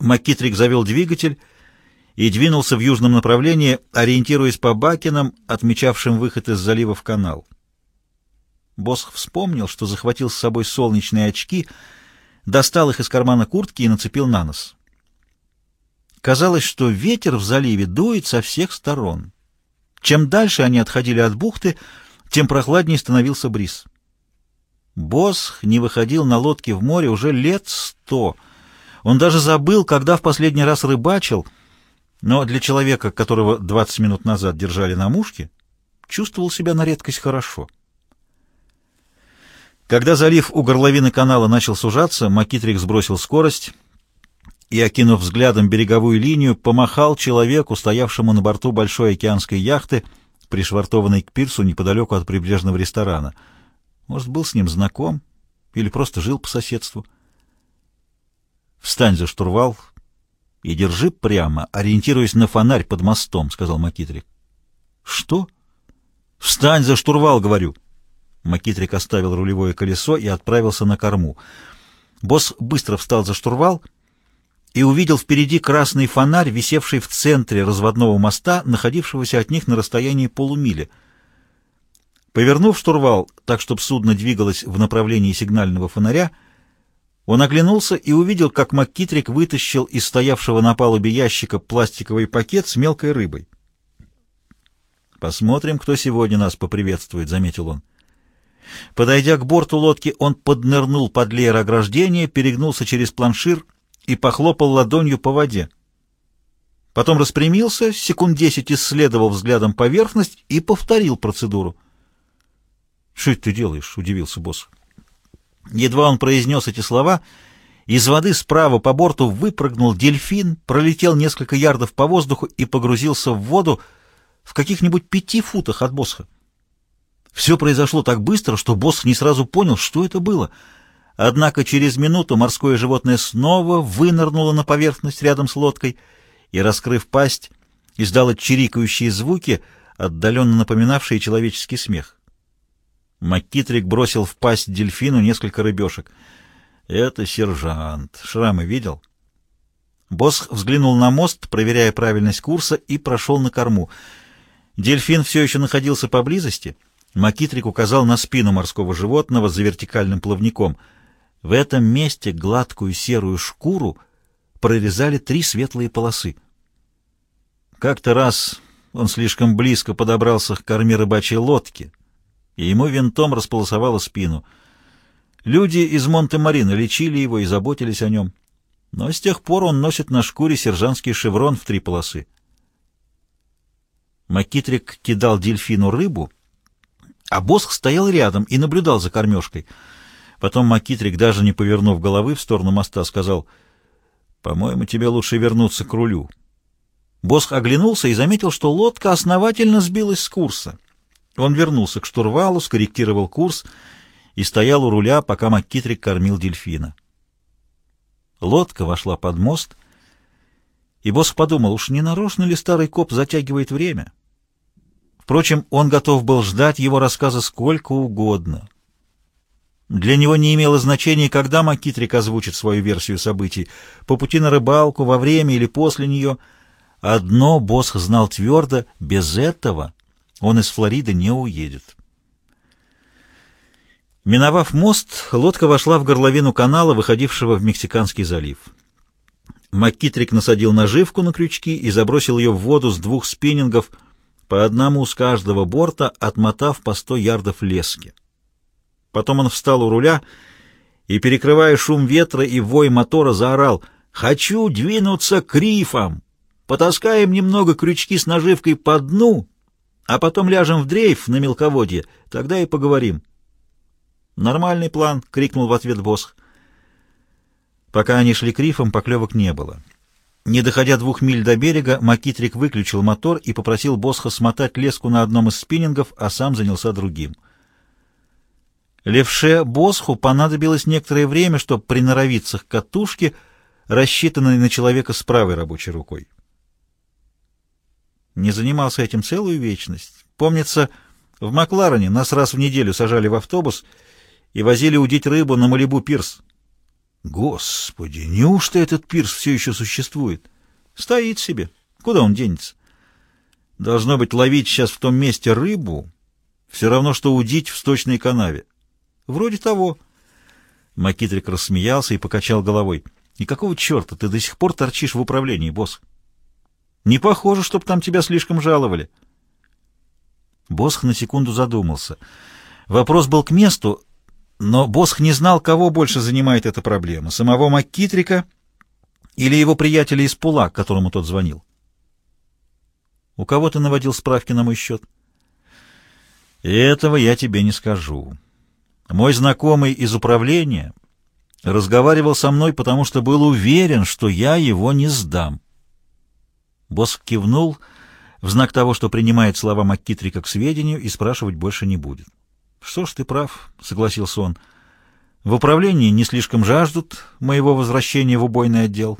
Макитрик завел двигатель и двинулся в южном направлении, ориентируясь по бакинам, отмечавшим выход из залива в канал. Босх вспомнил, что захватил с собой солнечные очки, достал их из кармана куртки и нацепил на нос. Казалось, что ветер в заливе дует со всех сторон. Чем дальше они отходили от бухты, тем прохладнее становился бриз. Босх не выходил на лодке в море уже лет сто. Он даже забыл, когда в последний раз рыбачил, но для человека, которого 20 минут назад держали на мушке, чувствовал себя на редкость хорошо. Когда залив у горловины канала начал сужаться, Макитрик сбросил скорость и, окинув взглядом береговую линию, помахал человеку, стоявшему на борту большой океанской яхты, пришвартованной к пирсу неподалеку от прибрежного ресторана. Может, был с ним знаком или просто жил по соседству. «Встань за штурвал и держи прямо, ориентируясь на фонарь под мостом», — сказал Макитрик. «Что?» «Встань за штурвал, говорю». Макитрик оставил рулевое колесо и отправился на корму. Босс быстро встал за штурвал и увидел впереди красный фонарь, висевший в центре разводного моста, находившегося от них на расстоянии полумили. Повернув штурвал так, чтобы судно двигалось в направлении сигнального фонаря, он оглянулся и увидел, как Маккитрик вытащил из стоявшего на палубе ящика пластиковый пакет с мелкой рыбой. «Посмотрим, кто сегодня нас поприветствует», — заметил он. Подойдя к борту лодки, он поднырнул под леер ограждения, перегнулся через планшир и похлопал ладонью по воде. Потом распрямился, секунд десять исследовал взглядом поверхность и повторил процедуру. — Что это ты делаешь? — удивился босс. Едва он произнес эти слова, из воды справа по борту выпрыгнул дельфин, пролетел несколько ярдов по воздуху и погрузился в воду в каких-нибудь пяти футах от босха. Все произошло так быстро, что босс не сразу понял, что это было. Однако через минуту морское животное снова вынырнуло на поверхность рядом с лодкой и, раскрыв пасть, издало чирикающие звуки, отдаленно напоминавшие человеческий смех. Маккитрик бросил в пасть дельфину несколько рыбешек. «Это сержант. Шрамы видел?» Босс взглянул на мост, проверяя правильность курса, и прошел на корму. Дельфин все еще находился поблизости — Макитрик указал на спину морского животного за вертикальным плавником. В этом месте гладкую серую шкуру прорезали три светлые полосы. Как-то раз он слишком близко подобрался к корме рыбачьей лодки, и ему винтом располосовало спину. Люди из Монте-Марино лечили его и заботились о нем. Но с тех пор он носит на шкуре сержантский шеврон в три полосы. Макитрик кидал дельфину рыбу — а Босх стоял рядом и наблюдал за кормежкой. Потом Макитрик, даже не повернув головы в сторону моста, сказал, «По-моему, тебе лучше вернуться к рулю». Босх оглянулся и заметил, что лодка основательно сбилась с курса. Он вернулся к штурвалу, скорректировал курс и стоял у руля, пока Маккитрик кормил дельфина. Лодка вошла под мост, и Босх подумал, уж не нарочно ли старый коп затягивает время? Впрочем, он готов был ждать его рассказа сколько угодно. Для него не имело значения, когда Макитрик озвучит свою версию событий, по пути на рыбалку, во время или после нее. Одно Босх знал твердо, без этого он из Флориды не уедет. Миновав мост, лодка вошла в горловину канала, выходившего в Мексиканский залив. Макитрик насадил наживку на крючки и забросил ее в воду с двух спиннингов — по одному с каждого борта, отмотав по сто ярдов лески. Потом он встал у руля и, перекрывая шум ветра и вой мотора, заорал «Хочу двинуться к рифам! Потаскаем немного крючки с наживкой по дну, а потом ляжем в дрейф на мелководье, тогда и поговорим». «Нормальный план!» — крикнул в ответ Босх. Пока они шли к рифам, поклевок не было. Не доходя двух миль до берега, Макитрик выключил мотор и попросил Босха смотать леску на одном из спиннингов, а сам занялся другим. Левше Босху понадобилось некоторое время, чтобы приноровиться к катушке, рассчитанной на человека с правой рабочей рукой. Не занимался этим целую вечность. Помнится, в Макларене нас раз в неделю сажали в автобус и возили удить рыбу на Малибу пирс. Господи, неужто этот пирс все еще существует? Стоит себе. Куда он денется? Должно быть, ловить сейчас в том месте рыбу все равно, что удить в сточной канаве. Вроде того. Макитрик рассмеялся и покачал головой. И какого черта ты до сих пор торчишь в управлении, босс? Не похоже, чтоб там тебя слишком жаловали. Босх на секунду задумался. Вопрос был к месту, но Босх не знал, кого больше занимает эта проблема — самого Маккитрика или его приятеля из Пула, которому тот звонил. У кого ты наводил справки на мой счет? Этого я тебе не скажу. Мой знакомый из управления разговаривал со мной, потому что был уверен, что я его не сдам. Босс кивнул в знак того, что принимает слова Маккитрика к сведению и спрашивать больше не будет. «Что ж, ты прав», — согласился он. «В управлении не слишком жаждут моего возвращения в убойный отдел.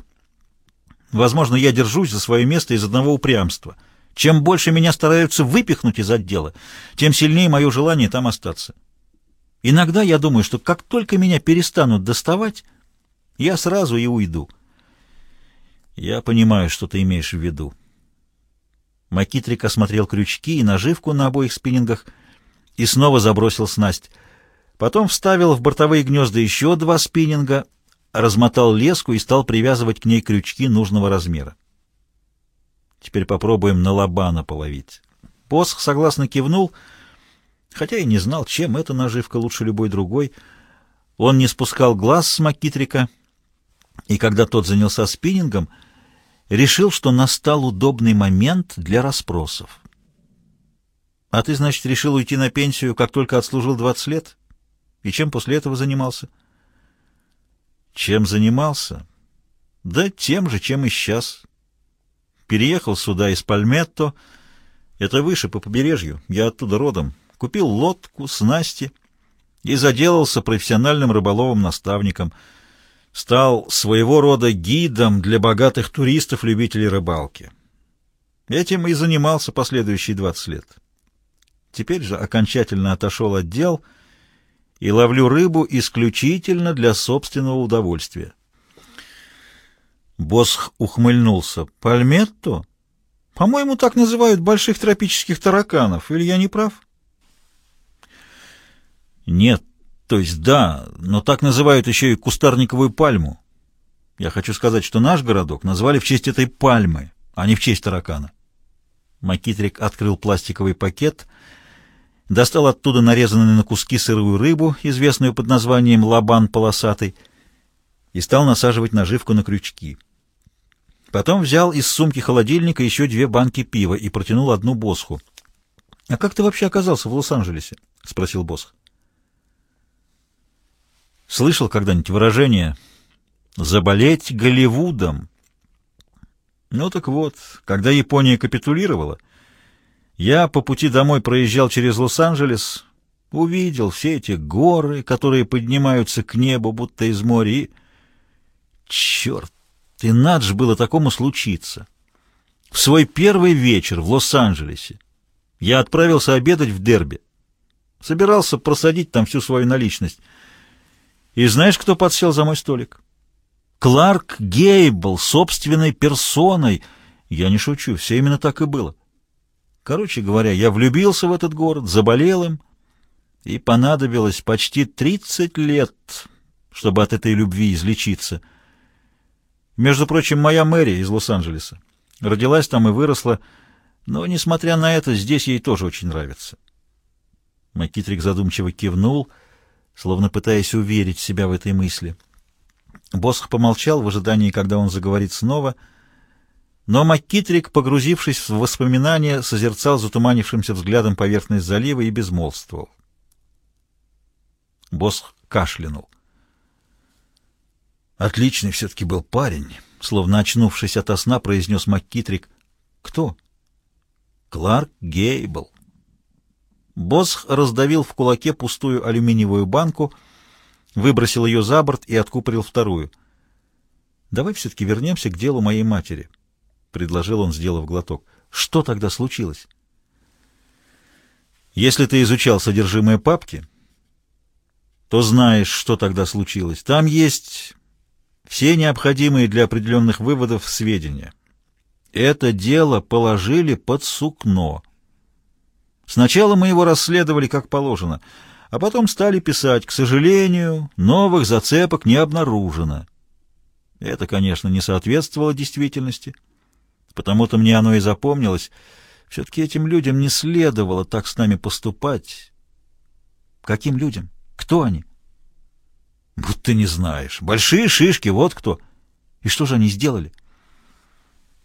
Возможно, я держусь за свое место из одного упрямства. Чем больше меня стараются выпихнуть из отдела, тем сильнее мое желание там остаться. Иногда я думаю, что как только меня перестанут доставать, я сразу и уйду». «Я понимаю, что ты имеешь в виду». Макитрик осмотрел крючки и наживку на обоих спиннингах — и снова забросил снасть. Потом вставил в бортовые гнезда еще два спиннинга, размотал леску и стал привязывать к ней крючки нужного размера. Теперь попробуем на лобана половить. Посох согласно кивнул, хотя и не знал, чем эта наживка лучше любой другой. Он не спускал глаз с Макитрика, и когда тот занялся спиннингом, решил, что настал удобный момент для расспросов. А ты, значит, решил уйти на пенсию, как только отслужил 20 лет? И чем после этого занимался? Чем занимался? Да тем же, чем и сейчас. Переехал сюда из Пальметто. Это выше, по побережью. Я оттуда родом. Купил лодку, снасти и заделался профессиональным рыболовом-наставником. Стал своего рода гидом для богатых туристов-любителей рыбалки. Этим и занимался последующие 20 лет. Теперь же окончательно отошел от дел и ловлю рыбу исключительно для собственного удовольствия. Босх ухмыльнулся. «Пальметто? По-моему, так называют больших тропических тараканов. Или я не прав?» «Нет, то есть да, но так называют еще и кустарниковую пальму. Я хочу сказать, что наш городок назвали в честь этой пальмы, а не в честь таракана». Макитрик открыл пластиковый пакет — достал оттуда нарезанную на куски сырую рыбу, известную под названием лабан полосатый, и стал насаживать наживку на крючки. Потом взял из сумки холодильника еще две банки пива и протянул одну Босху. — А как ты вообще оказался в Лос-Анджелесе? — спросил Босх. — Слышал когда-нибудь выражение «заболеть Голливудом»? Ну так вот, когда Япония капитулировала, я по пути домой проезжал через Лос-Анджелес, увидел все эти горы, которые поднимаются к небу, будто из моря, и... Черт, и надо же было такому случиться. В свой первый вечер в Лос-Анджелесе я отправился обедать в Дерби. Собирался просадить там всю свою наличность. И знаешь, кто подсел за мой столик? Кларк Гейбл, собственной персоной. Я не шучу, все именно так и было. Короче говоря, я влюбился в этот город, заболел им, и понадобилось почти 30 лет, чтобы от этой любви излечиться. Между прочим, моя Мэри из Лос-Анджелеса. Родилась там и выросла, но, несмотря на это, здесь ей тоже очень нравится. Макитрик задумчиво кивнул, словно пытаясь уверить себя в этой мысли. Босх помолчал в ожидании, когда он заговорит снова — но Маккитрик, погрузившись в воспоминания, созерцал затуманившимся взглядом поверхность залива и безмолвствовал. Босс кашлянул. «Отличный все-таки был парень», — словно очнувшись ото сна, произнес Маккитрик. «Кто?» «Кларк Гейбл». Босх раздавил в кулаке пустую алюминиевую банку, выбросил ее за борт и откупорил вторую. «Давай все-таки вернемся к делу моей матери». — предложил он, сделав глоток. «Что тогда случилось?» «Если ты изучал содержимое папки, то знаешь, что тогда случилось. Там есть все необходимые для определенных выводов сведения. Это дело положили под сукно. Сначала мы его расследовали как положено, а потом стали писать, к сожалению, новых зацепок не обнаружено. Это, конечно, не соответствовало действительности, потому-то мне оно и запомнилось. Все-таки этим людям не следовало так с нами поступать. Каким людям? Кто они? Будто не знаешь. Большие шишки, вот кто. И что же они сделали?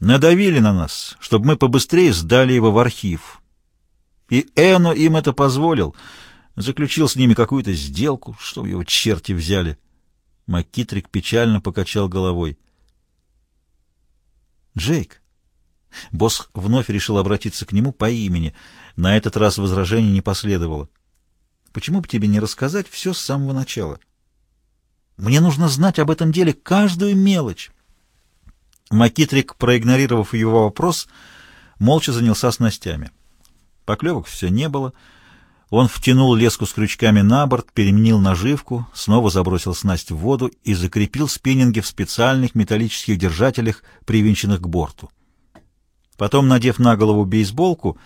Надавили на нас, чтобы мы побыстрее сдали его в архив. И Эно им это позволил. Заключил с ними какую-то сделку, чтобы его черти взяли. Макитрик печально покачал головой. «Джейк!» Босс вновь решил обратиться к нему по имени. На этот раз возражений не последовало. «Почему бы тебе не рассказать все с самого начала? Мне нужно знать об этом деле каждую мелочь». Макитрик, проигнорировав его вопрос, молча занялся снастями. Поклевок все не было. Он втянул леску с крючками на борт, переменил наживку, снова забросил снасть в воду и закрепил спиннинги в специальных металлических держателях, привинченных к борту. Потом, надев на голову бейсболку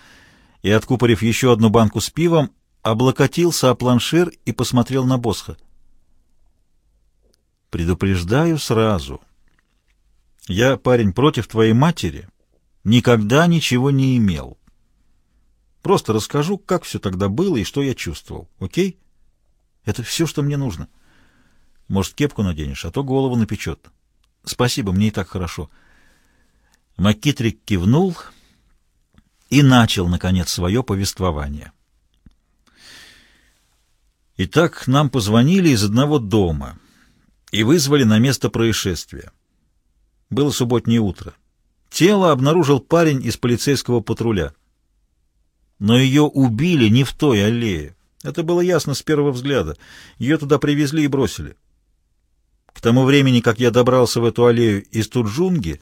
и откупорив еще одну банку с пивом, облокотился о планшир и посмотрел на Босха. «Предупреждаю сразу. Я, парень, против твоей матери никогда ничего не имел. Просто расскажу, как все тогда было и что я чувствовал, окей? Это все, что мне нужно. Может, кепку наденешь, а то голову напечет. Спасибо, мне и так хорошо». Макитрик кивнул и начал, наконец, свое повествование. Итак, нам позвонили из одного дома и вызвали на место происшествия. Было субботнее утро. Тело обнаружил парень из полицейского патруля. Но ее убили не в той аллее. Это было ясно с первого взгляда. Ее туда привезли и бросили. К тому времени, как я добрался в эту аллею из Туджунги,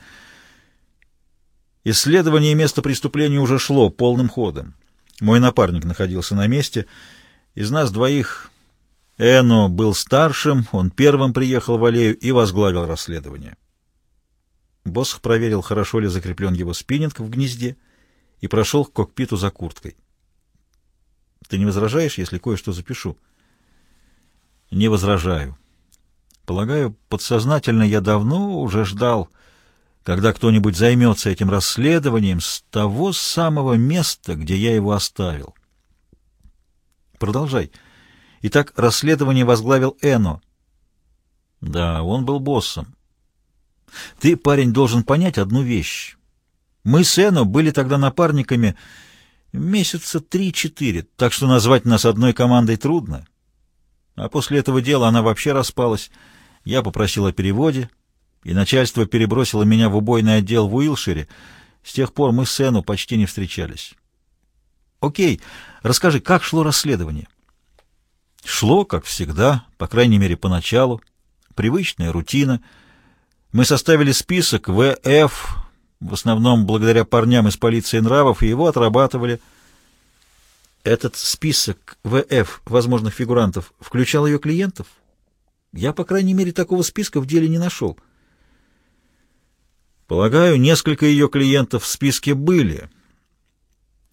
Исследование места преступления уже шло полным ходом. Мой напарник находился на месте. Из нас двоих Эно был старшим, он первым приехал в аллею и возглавил расследование. Босх проверил, хорошо ли закреплен его спиннинг в гнезде, и прошел к кокпиту за курткой. «Ты не возражаешь, если кое-что запишу?» «Не возражаю. Полагаю, подсознательно я давно уже ждал...» когда кто-нибудь займется этим расследованием с того самого места, где я его оставил. Продолжай. Итак, расследование возглавил Эно. Да, он был боссом. Ты, парень, должен понять одну вещь. Мы с Эно были тогда напарниками месяца три-четыре, так что назвать нас одной командой трудно. А после этого дела она вообще распалась. Я попросил о переводе, и начальство перебросило меня в убойный отдел в Уилшире. С тех пор мы с Эну почти не встречались. Окей, расскажи, как шло расследование? Шло, как всегда, по крайней мере, поначалу. Привычная рутина. Мы составили список ВФ, в основном благодаря парням из полиции нравов, и его отрабатывали. Этот список ВФ возможных фигурантов включал ее клиентов? Я, по крайней мере, такого списка в деле не нашел. Полагаю, несколько ее клиентов в списке были.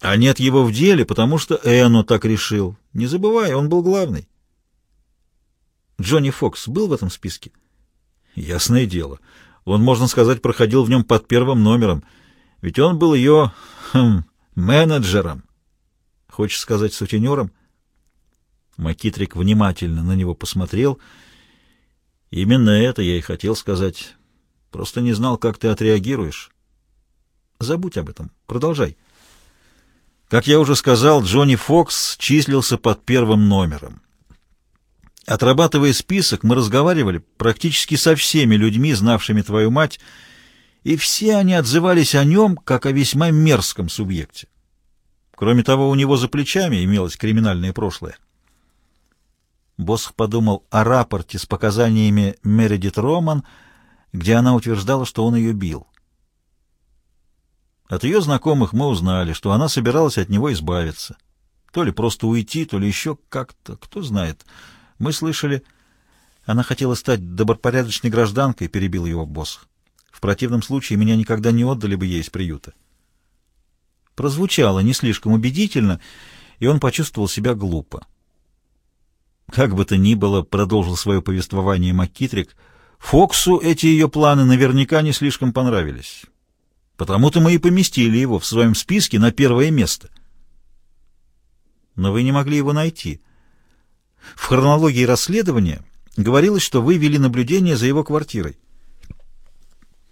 А нет его в деле, потому что Эно так решил. Не забывай, он был главный. Джонни Фокс был в этом списке? Ясное дело. Он, можно сказать, проходил в нем под первым номером. Ведь он был ее хм, менеджером. Хочешь сказать, сутенером? Макитрик внимательно на него посмотрел. Именно это я и хотел сказать. Просто не знал, как ты отреагируешь. Забудь об этом. Продолжай. Как я уже сказал, Джонни Фокс числился под первым номером. Отрабатывая список, мы разговаривали практически со всеми людьми, знавшими твою мать, и все они отзывались о нем, как о весьма мерзком субъекте. Кроме того, у него за плечами имелось криминальное прошлое. Босх подумал о рапорте с показаниями Мередит Роман — где она утверждала, что он ее бил. От ее знакомых мы узнали, что она собиралась от него избавиться. То ли просто уйти, то ли еще как-то, кто знает. Мы слышали... Она хотела стать добропорядочной гражданкой, перебил его босс. В противном случае меня никогда не отдали бы ей из приюта. Прозвучало не слишком убедительно, и он почувствовал себя глупо. Как бы то ни было, продолжил свое повествование Маккитрик, Фоксу эти ее планы наверняка не слишком понравились. Потому-то мы и поместили его в своем списке на первое место. Но вы не могли его найти. В хронологии расследования говорилось, что вы вели наблюдение за его квартирой.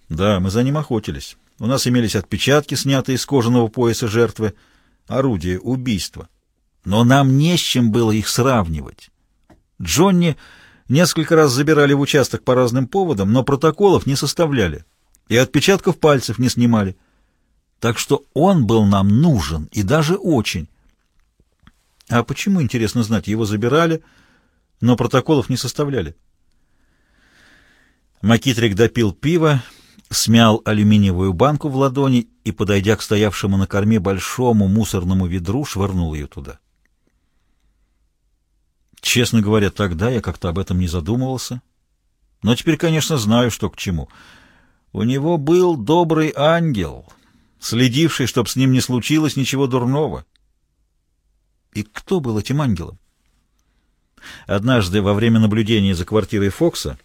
Да, мы за ним охотились. У нас имелись отпечатки, снятые с кожаного пояса жертвы, орудие убийства. Но нам не с чем было их сравнивать. Джонни несколько раз забирали в участок по разным поводам, но протоколов не составляли и отпечатков пальцев не снимали. Так что он был нам нужен, и даже очень. А почему, интересно знать, его забирали, но протоколов не составляли? Макитрик допил пиво, смял алюминиевую банку в ладони и, подойдя к стоявшему на корме большому мусорному ведру, швырнул ее туда. Честно говоря, тогда я как-то об этом не задумывался. Но теперь, конечно, знаю, что к чему. У него был добрый ангел, следивший, чтоб с ним не случилось ничего дурного. И кто был этим ангелом? Однажды во время наблюдения за квартирой Фокса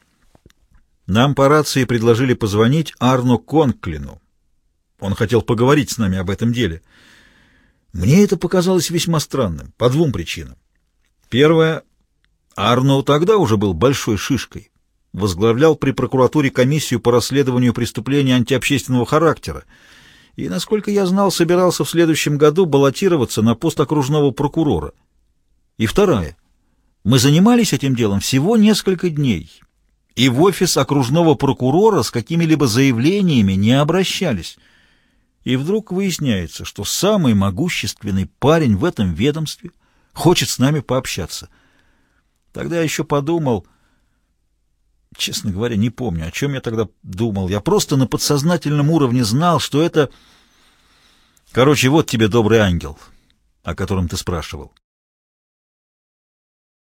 нам по рации предложили позвонить Арну Конклину. Он хотел поговорить с нами об этом деле. Мне это показалось весьма странным, по двум причинам. Первое. Арно тогда уже был большой шишкой. Возглавлял при прокуратуре комиссию по расследованию преступлений антиобщественного характера и, насколько я знал, собирался в следующем году баллотироваться на пост окружного прокурора. И вторая. Мы занимались этим делом всего несколько дней, и в офис окружного прокурора с какими-либо заявлениями не обращались. И вдруг выясняется, что самый могущественный парень в этом ведомстве хочет с нами пообщаться. Тогда я еще подумал... Честно говоря, не помню, о чем я тогда думал. Я просто на подсознательном уровне знал, что это... Короче, вот тебе добрый ангел, о котором ты спрашивал.